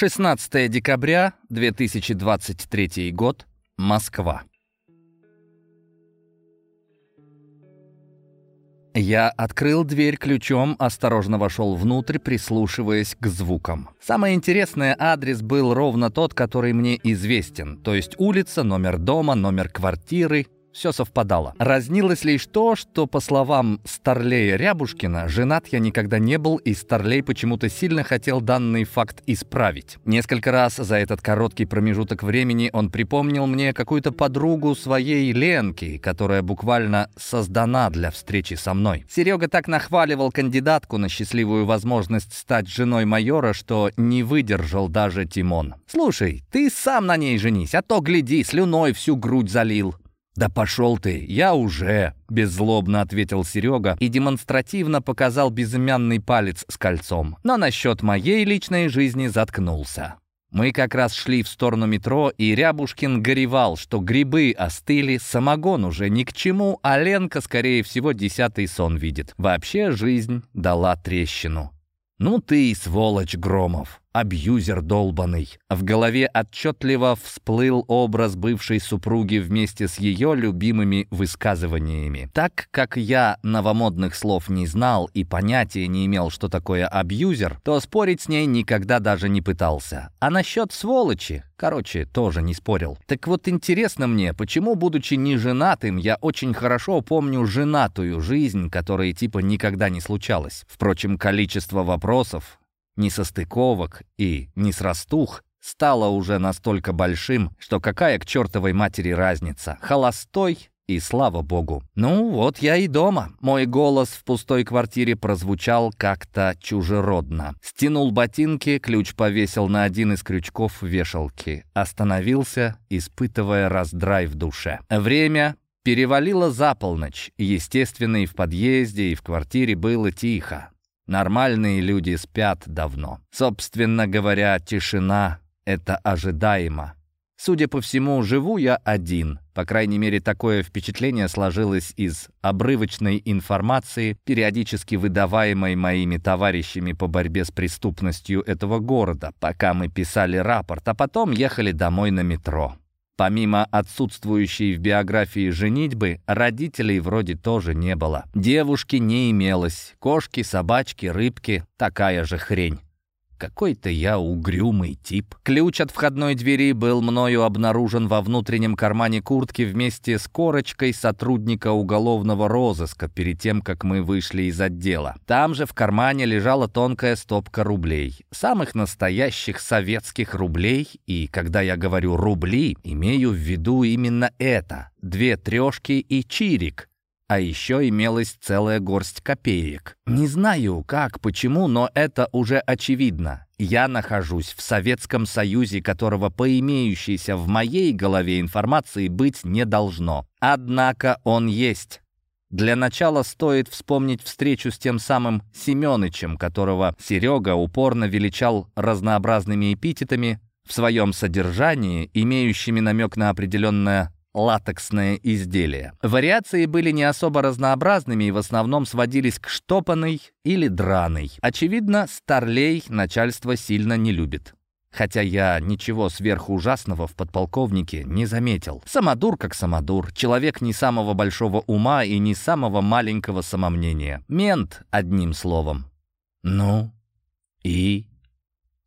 16 декабря 2023 год. Москва. Я открыл дверь ключом, осторожно вошел внутрь, прислушиваясь к звукам. Самое интересное, адрес был ровно тот, который мне известен, то есть улица, номер дома, номер квартиры все совпадало. Разнилось лишь то, что, по словам Старлея Рябушкина, женат я никогда не был, и Старлей почему-то сильно хотел данный факт исправить. Несколько раз за этот короткий промежуток времени он припомнил мне какую-то подругу своей Ленки, которая буквально создана для встречи со мной. Серега так нахваливал кандидатку на счастливую возможность стать женой майора, что не выдержал даже Тимон. «Слушай, ты сам на ней женись, а то, гляди, слюной всю грудь залил». «Да пошел ты, я уже!» — беззлобно ответил Серега и демонстративно показал безымянный палец с кольцом. Но насчет моей личной жизни заткнулся. Мы как раз шли в сторону метро, и Рябушкин горевал, что грибы остыли, самогон уже ни к чему, а Ленка, скорее всего, десятый сон видит. Вообще жизнь дала трещину. «Ну ты, сволочь, Громов, абьюзер долбанный!» В голове отчетливо всплыл образ бывшей супруги вместе с ее любимыми высказываниями. Так как я новомодных слов не знал и понятия не имел, что такое абьюзер, то спорить с ней никогда даже не пытался. А насчет сволочи, короче, тоже не спорил. Так вот интересно мне, почему, будучи не женатым, я очень хорошо помню женатую жизнь, которая типа никогда не случалась. Впрочем, количество вопросов, несостыковок и несрастух стало уже настолько большим, что какая к чертовой матери разница, холостой и слава богу. Ну вот я и дома. Мой голос в пустой квартире прозвучал как-то чужеродно. Стянул ботинки, ключ повесил на один из крючков вешалки. Остановился, испытывая раздрай в душе. Время перевалило за полночь. Естественно, и в подъезде, и в квартире было тихо. Нормальные люди спят давно. Собственно говоря, тишина — это ожидаемо. Судя по всему, живу я один. По крайней мере, такое впечатление сложилось из обрывочной информации, периодически выдаваемой моими товарищами по борьбе с преступностью этого города, пока мы писали рапорт, а потом ехали домой на метро. Помимо отсутствующей в биографии женитьбы, родителей вроде тоже не было. Девушки не имелось. Кошки, собачки, рыбки — такая же хрень. Какой-то я угрюмый тип. Ключ от входной двери был мною обнаружен во внутреннем кармане куртки вместе с корочкой сотрудника уголовного розыска перед тем, как мы вышли из отдела. Там же в кармане лежала тонкая стопка рублей. Самых настоящих советских рублей. И когда я говорю «рубли», имею в виду именно это. Две трешки и чирик. А еще имелась целая горсть копеек. Не знаю, как, почему, но это уже очевидно. Я нахожусь в Советском Союзе, которого по имеющейся в моей голове информации быть не должно. Однако он есть. Для начала стоит вспомнить встречу с тем самым Семёнычем, которого Серега упорно величал разнообразными эпитетами в своем содержании, имеющими намек на определенное латексное изделие. Вариации были не особо разнообразными и в основном сводились к штопанной или драной. Очевидно, старлей начальство сильно не любит. Хотя я ничего сверхужасного в подполковнике не заметил. Самодур как самодур, человек не самого большого ума и не самого маленького самомнения. Мент, одним словом. «Ну и?»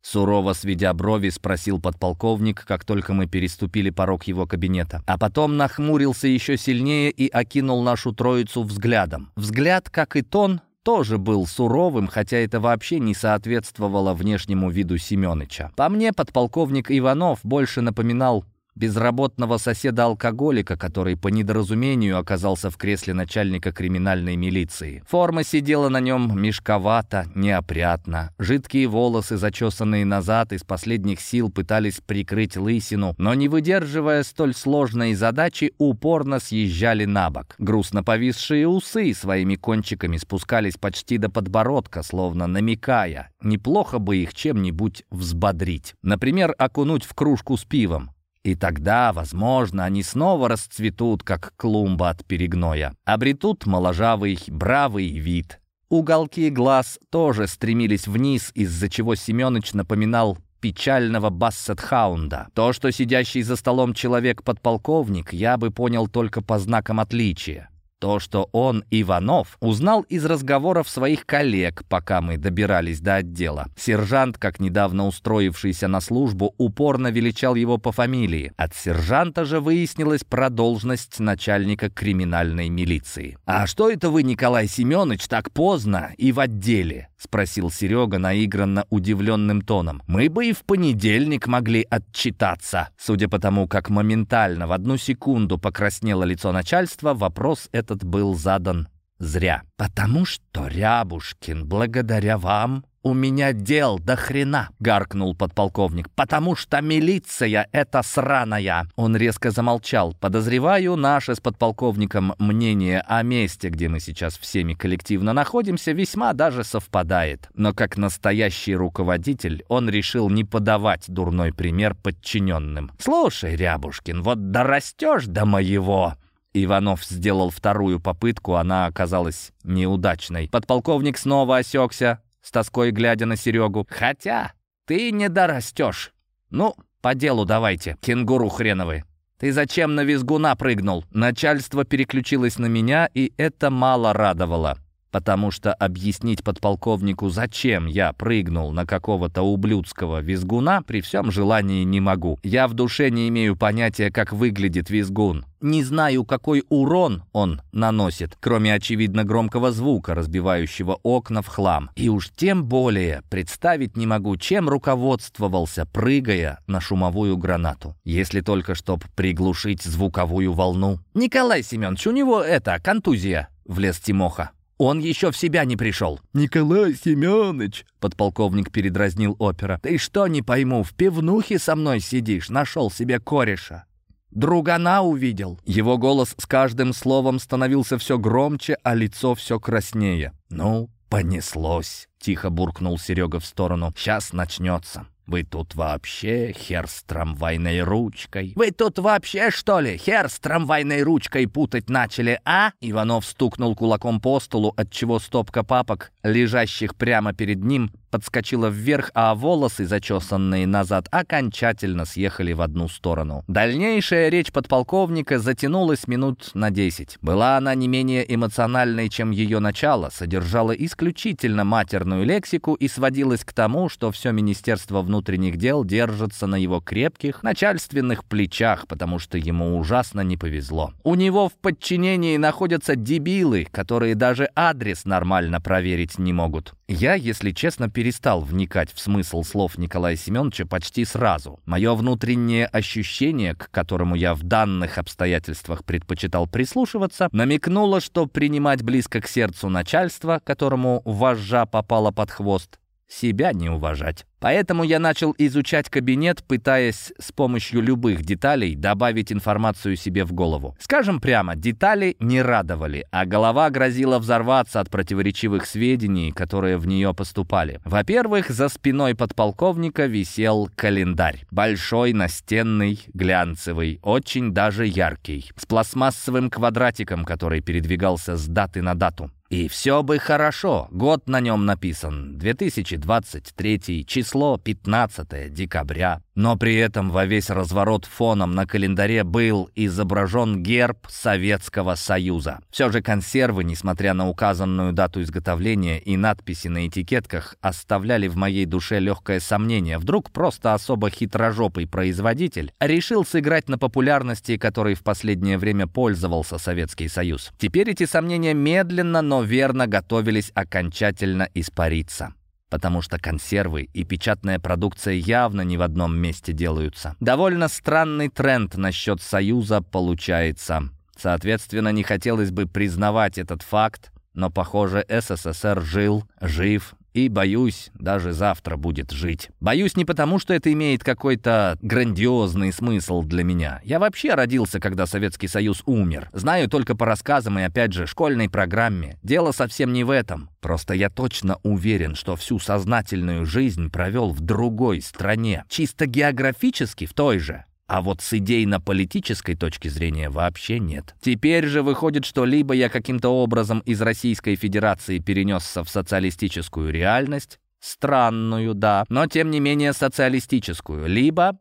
Сурово сведя брови, спросил подполковник, как только мы переступили порог его кабинета. А потом нахмурился еще сильнее и окинул нашу троицу взглядом. Взгляд, как и тон, тоже был суровым, хотя это вообще не соответствовало внешнему виду Семёныча. По мне, подполковник Иванов больше напоминал безработного соседа-алкоголика, который по недоразумению оказался в кресле начальника криминальной милиции. Форма сидела на нем мешковато, неопрятно. Жидкие волосы, зачесанные назад, из последних сил пытались прикрыть лысину, но не выдерживая столь сложной задачи, упорно съезжали на бок. Грустно повисшие усы своими кончиками спускались почти до подбородка, словно намекая, неплохо бы их чем-нибудь взбодрить. Например, окунуть в кружку с пивом. И тогда, возможно, они снова расцветут, как клумба от перегноя. Обретут моложавый, бравый вид. Уголки глаз тоже стремились вниз, из-за чего Семёныч напоминал печального бассет-хаунда. То, что сидящий за столом человек-подполковник, я бы понял только по знакам отличия. То, что он, Иванов, узнал из разговоров своих коллег, пока мы добирались до отдела. Сержант, как недавно устроившийся на службу, упорно величал его по фамилии. От сержанта же выяснилась продолжность начальника криминальной милиции. «А что это вы, Николай Семенович, так поздно и в отделе?» — спросил Серега наигранно удивленным тоном. «Мы бы и в понедельник могли отчитаться». Судя по тому, как моментально в одну секунду покраснело лицо начальства, вопрос этот был задан зря. «Потому что, Рябушкин, благодаря вам «У меня дел до хрена!» — гаркнул подполковник. «Потому что милиция — это сраная!» Он резко замолчал. Подозреваю, наше с подполковником мнение о месте, где мы сейчас всеми коллективно находимся, весьма даже совпадает. Но как настоящий руководитель он решил не подавать дурной пример подчиненным. «Слушай, Рябушкин, вот дорастешь до моего...» Иванов сделал вторую попытку, она оказалась неудачной. Подполковник снова осекся, с тоской глядя на Серегу. «Хотя ты не дорастешь. Ну, по делу давайте, кенгуру хреновы. Ты зачем на визгуна прыгнул?» Начальство переключилось на меня, и это мало радовало потому что объяснить подполковнику, зачем я прыгнул на какого-то ублюдского визгуна, при всем желании не могу. Я в душе не имею понятия, как выглядит визгун. Не знаю, какой урон он наносит, кроме очевидно громкого звука, разбивающего окна в хлам. И уж тем более представить не могу, чем руководствовался, прыгая на шумовую гранату. Если только чтоб приглушить звуковую волну. «Николай Семенович, у него это, контузия», — влез Тимоха. Он еще в себя не пришел». «Николай Семенович!» — подполковник передразнил опера. «Ты что, не пойму, в пивнухе со мной сидишь? Нашел себе кореша?» Другана увидел. Его голос с каждым словом становился все громче, а лицо все краснее. «Ну, понеслось», — тихо буркнул Серега в сторону. «Сейчас начнется». «Вы тут вообще хер с трамвайной ручкой?» «Вы тут вообще, что ли, хер с трамвайной ручкой путать начали, а?» Иванов стукнул кулаком по столу, отчего стопка папок, лежащих прямо перед ним, подскочила вверх, а волосы, зачесанные назад, окончательно съехали в одну сторону. Дальнейшая речь подполковника затянулась минут на десять. Была она не менее эмоциональной, чем ее начало, содержала исключительно матерную лексику и сводилась к тому, что все Министерство внутренних дел держится на его крепких начальственных плечах, потому что ему ужасно не повезло. У него в подчинении находятся дебилы, которые даже адрес нормально проверить не могут. Я, если честно, перестал вникать в смысл слов Николая Семеновича почти сразу. Мое внутреннее ощущение, к которому я в данных обстоятельствах предпочитал прислушиваться, намекнуло, что принимать близко к сердцу начальство, которому вожжа попала под хвост, себя не уважать. Поэтому я начал изучать кабинет, пытаясь с помощью любых деталей добавить информацию себе в голову. Скажем прямо, детали не радовали, а голова грозила взорваться от противоречивых сведений, которые в нее поступали. Во-первых, за спиной подполковника висел календарь. Большой, настенный, глянцевый, очень даже яркий, с пластмассовым квадратиком, который передвигался с даты на дату. И все бы хорошо, год на нем написан, 2023, число 15 декабря. Но при этом во весь разворот фоном на календаре был изображен герб Советского Союза. Все же консервы, несмотря на указанную дату изготовления и надписи на этикетках, оставляли в моей душе легкое сомнение. Вдруг просто особо хитрожопый производитель решил сыграть на популярности, которой в последнее время пользовался Советский Союз. Теперь эти сомнения медленно, но верно готовились окончательно испариться потому что консервы и печатная продукция явно не в одном месте делаются. Довольно странный тренд насчет Союза получается. Соответственно, не хотелось бы признавать этот факт, но, похоже, СССР жил, жив и, боюсь, даже завтра будет жить. Боюсь не потому, что это имеет какой-то грандиозный смысл для меня. Я вообще родился, когда Советский Союз умер. Знаю только по рассказам и, опять же, школьной программе. Дело совсем не в этом. Просто я точно уверен, что всю сознательную жизнь провел в другой стране. Чисто географически в той же. А вот с идейно-политической точки зрения вообще нет. Теперь же выходит, что либо я каким-то образом из Российской Федерации перенесся в социалистическую реальность, Странную, да, но тем не менее социалистическую. Либо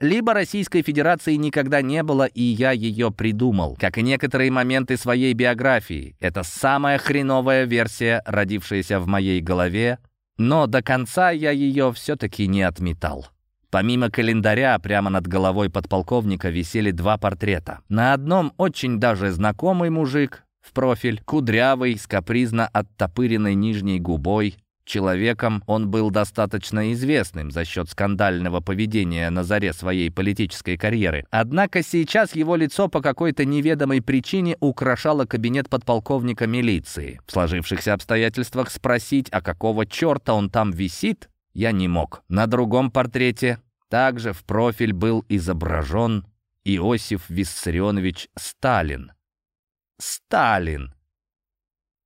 либо Российской Федерации никогда не было, и я ее придумал, как и некоторые моменты своей биографии. Это самая хреновая версия, родившаяся в моей голове, но до конца я ее все-таки не отметал. Помимо календаря, прямо над головой подполковника висели два портрета. На одном очень даже знакомый мужик в профиль, кудрявый, с капризно оттопыренной нижней губой, Человеком он был достаточно известным за счет скандального поведения на заре своей политической карьеры. Однако сейчас его лицо по какой-то неведомой причине украшало кабинет подполковника милиции. В сложившихся обстоятельствах спросить, а какого черта он там висит, я не мог. На другом портрете также в профиль был изображен Иосиф Виссарионович Сталин. Сталин!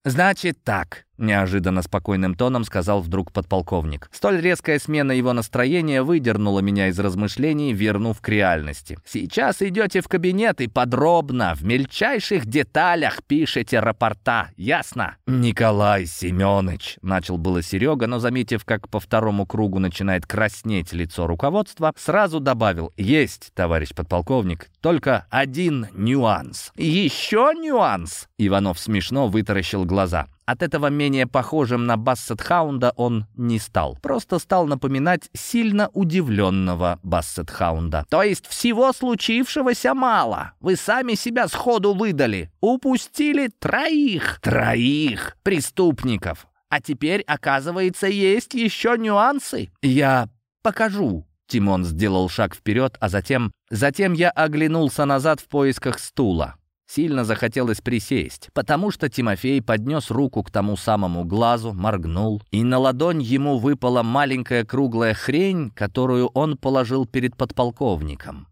«Значит так», — неожиданно спокойным тоном сказал вдруг подполковник. Столь резкая смена его настроения выдернула меня из размышлений, вернув к реальности. «Сейчас идете в кабинет и подробно, в мельчайших деталях пишете рапорта, ясно?» «Николай Семенович», — начал было Серега, но, заметив, как по второму кругу начинает краснеть лицо руководства, сразу добавил «Есть, товарищ подполковник, только один нюанс». «Еще нюанс?» Иванов смешно вытаращил глаза. От этого менее похожим на Бассет-хаунда он не стал. Просто стал напоминать сильно удивленного Бассет-хаунда. «То есть всего случившегося мало? Вы сами себя сходу выдали? Упустили троих?» «Троих преступников! А теперь, оказывается, есть еще нюансы?» «Я покажу», Тимон сделал шаг вперед, а затем... Затем я оглянулся назад в поисках стула. Сильно захотелось присесть, потому что Тимофей поднес руку к тому самому глазу, моргнул, и на ладонь ему выпала маленькая круглая хрень, которую он положил перед подполковником.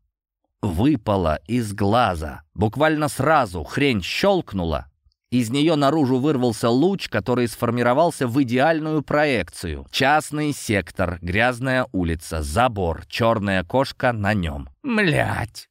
Выпала из глаза. Буквально сразу хрень щелкнула. Из нее наружу вырвался луч, который сформировался в идеальную проекцию. Частный сектор, грязная улица, забор, черная кошка на нем. Млять!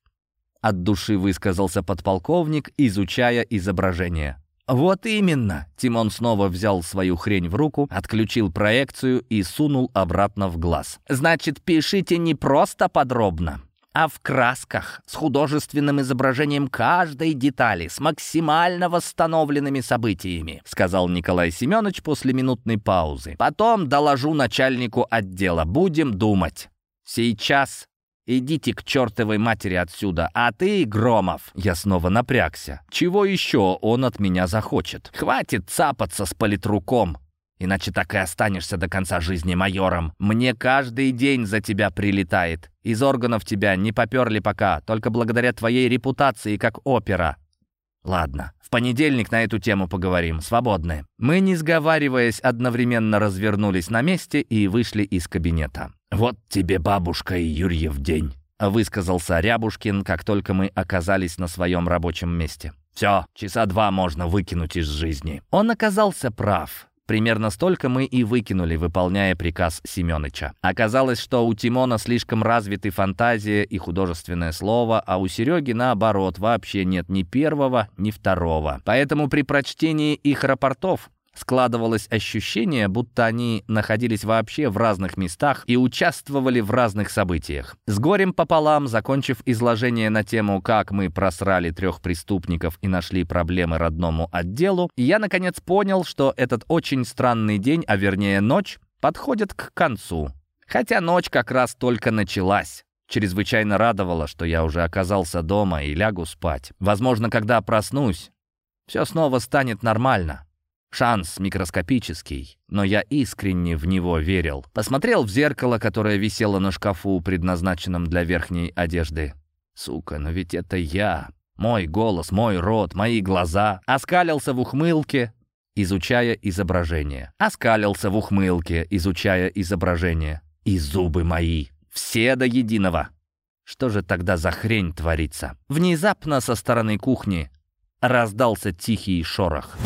От души высказался подполковник, изучая изображение. «Вот именно!» Тимон снова взял свою хрень в руку, отключил проекцию и сунул обратно в глаз. «Значит, пишите не просто подробно, а в красках, с художественным изображением каждой детали, с максимально восстановленными событиями», сказал Николай Семенович после минутной паузы. «Потом доложу начальнику отдела. Будем думать. Сейчас «Идите к чертовой матери отсюда, а ты, Громов!» Я снова напрягся. «Чего еще он от меня захочет? Хватит цапаться с политруком, иначе так и останешься до конца жизни майором. Мне каждый день за тебя прилетает. Из органов тебя не поперли пока, только благодаря твоей репутации как опера. Ладно, в понедельник на эту тему поговорим. Свободны». Мы, не сговариваясь, одновременно развернулись на месте и вышли из кабинета. «Вот тебе бабушка и Юрьев день», — высказался Рябушкин, как только мы оказались на своем рабочем месте. «Все, часа два можно выкинуть из жизни». Он оказался прав. Примерно столько мы и выкинули, выполняя приказ Семёныча. Оказалось, что у Тимона слишком развиты фантазия и художественное слово, а у Сереги, наоборот, вообще нет ни первого, ни второго. Поэтому при прочтении их рапортов Складывалось ощущение, будто они находились вообще в разных местах и участвовали в разных событиях. С горем пополам, закончив изложение на тему «Как мы просрали трех преступников и нашли проблемы родному отделу», я, наконец, понял, что этот очень странный день, а вернее ночь, подходит к концу. Хотя ночь как раз только началась. Чрезвычайно радовало, что я уже оказался дома и лягу спать. Возможно, когда проснусь, все снова станет нормально. Шанс микроскопический, но я искренне в него верил. Посмотрел в зеркало, которое висело на шкафу, предназначенном для верхней одежды. Сука, но ведь это я. Мой голос, мой рот, мои глаза. Оскалился в ухмылке, изучая изображение. Оскалился в ухмылке, изучая изображение. И зубы мои. Все до единого. Что же тогда за хрень творится? Внезапно со стороны кухни раздался тихий шорох.